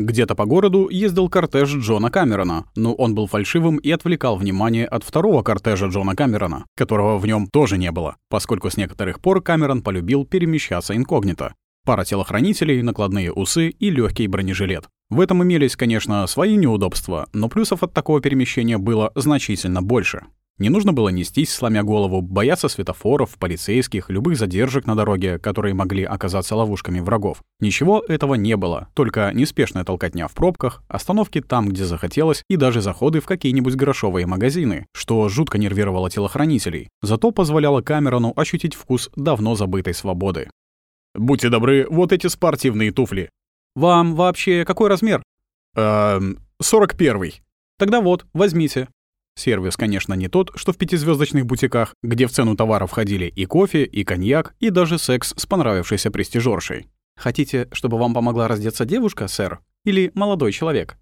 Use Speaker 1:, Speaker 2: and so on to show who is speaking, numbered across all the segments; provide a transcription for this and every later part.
Speaker 1: Где-то по городу ездил кортеж Джона Камерона, но он был фальшивым и отвлекал внимание от второго кортежа Джона Камерона, которого в нем тоже не было, поскольку с некоторых пор Камерон полюбил перемещаться инкогнито. Пара телохранителей, накладные усы и легкий бронежилет. В этом имелись, конечно, свои неудобства, но плюсов от такого перемещения было значительно больше. Не нужно было нестись, сломя голову, бояться светофоров, полицейских, любых задержек на дороге, которые могли оказаться ловушками врагов. Ничего этого не было, только неспешная толкотня в пробках, остановки там, где захотелось, и даже заходы в какие-нибудь грошовые магазины, что жутко нервировало телохранителей, зато позволяло Камерону ощутить вкус давно забытой свободы. «Будьте добры, вот эти спортивные туфли». «Вам вообще какой размер?» «Эм, сорок первый». «Тогда вот, возьмите. Сервис, конечно, не тот, что в пятизвездочных бутиках, где в цену товара входили и кофе, и коньяк, и даже секс с понравившейся престижершей. Хотите, чтобы вам помогла раздеться девушка, сэр? Или молодой человек?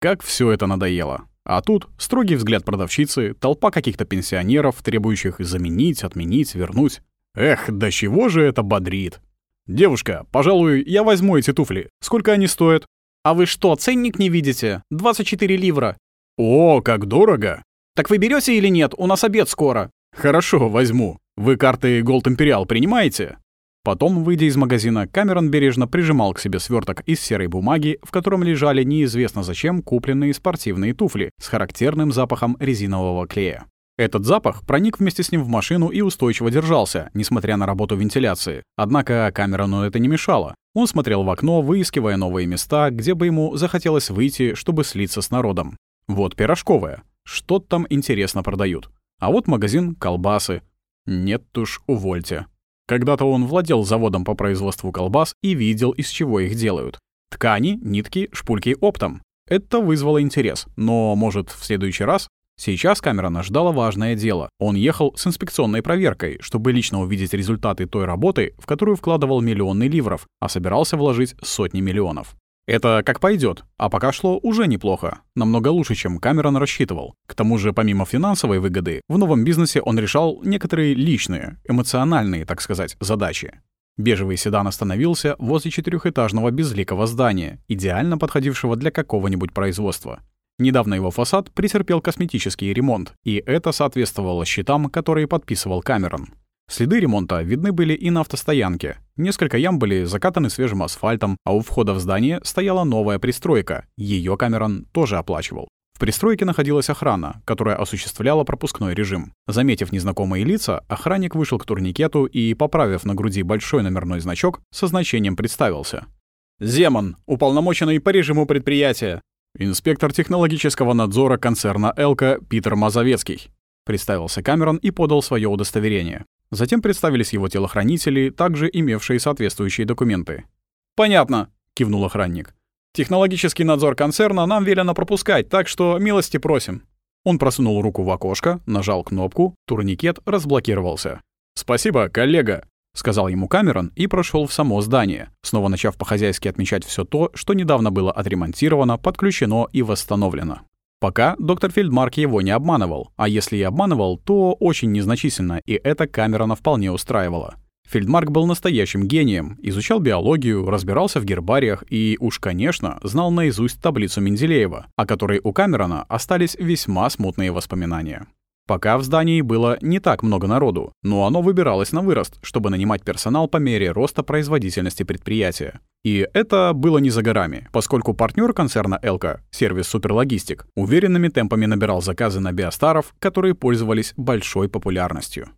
Speaker 1: Как все это надоело. А тут строгий взгляд продавщицы, толпа каких-то пенсионеров, требующих заменить, отменить, вернуть. Эх, до чего же это бодрит. «Девушка, пожалуй, я возьму эти туфли. Сколько они стоят?» «А вы что, ценник не видите? 24 ливра». «О, как дорого!» «Так вы берете или нет? У нас обед скоро». «Хорошо, возьму. Вы карты Gold Imperial принимаете?» Потом, выйдя из магазина, Камерон бережно прижимал к себе сверток из серой бумаги, в котором лежали неизвестно зачем купленные спортивные туфли с характерным запахом резинового клея. Этот запах проник вместе с ним в машину и устойчиво держался, несмотря на работу вентиляции. Однако Камерону это не мешало. Он смотрел в окно, выискивая новые места, где бы ему захотелось выйти, чтобы слиться с народом. Вот пирожковая. Что там интересно продают? А вот магазин колбасы. Нет уж, увольте. Когда-то он владел заводом по производству колбас и видел, из чего их делают. Ткани, нитки, шпульки оптом. Это вызвало интерес, но, может, в следующий раз? Сейчас Камерона ждало важное дело. Он ехал с инспекционной проверкой, чтобы лично увидеть результаты той работы, в которую вкладывал миллионы ливров, а собирался вложить сотни миллионов. Это как пойдет, а пока шло уже неплохо, намного лучше, чем Камерон рассчитывал. К тому же, помимо финансовой выгоды, в новом бизнесе он решал некоторые личные, эмоциональные, так сказать, задачи. Бежевый седан остановился возле четырехэтажного безликого здания, идеально подходившего для какого-нибудь производства. Недавно его фасад претерпел косметический ремонт, и это соответствовало счетам, которые подписывал Камерон. Следы ремонта видны были и на автостоянке. Несколько ям были закатаны свежим асфальтом, а у входа в здание стояла новая пристройка. Ее Камерон тоже оплачивал. В пристройке находилась охрана, которая осуществляла пропускной режим. Заметив незнакомые лица, охранник вышел к турникету и, поправив на груди большой номерной значок, со значением представился. «Земан, уполномоченный по режиму предприятия. Инспектор технологического надзора концерна «Элка» Питер Мазовецкий». Представился Камерон и подал свое удостоверение. Затем представились его телохранители, также имевшие соответствующие документы. «Понятно», — кивнул охранник. «Технологический надзор концерна нам велено пропускать, так что милости просим». Он просунул руку в окошко, нажал кнопку, турникет разблокировался. «Спасибо, коллега», — сказал ему Камерон и прошел в само здание, снова начав по-хозяйски отмечать все то, что недавно было отремонтировано, подключено и восстановлено. Пока доктор Фельдмарк его не обманывал, а если и обманывал, то очень незначительно, и это Камерона вполне устраивало. Фельдмарк был настоящим гением, изучал биологию, разбирался в гербариях и, уж конечно, знал наизусть таблицу Менделеева, о которой у Камерона остались весьма смутные воспоминания. Пока в здании было не так много народу, но оно выбиралось на вырост, чтобы нанимать персонал по мере роста производительности предприятия. И это было не за горами, поскольку партнер концерна «Элка», сервис «Суперлогистик», уверенными темпами набирал заказы на биостаров, которые пользовались большой популярностью.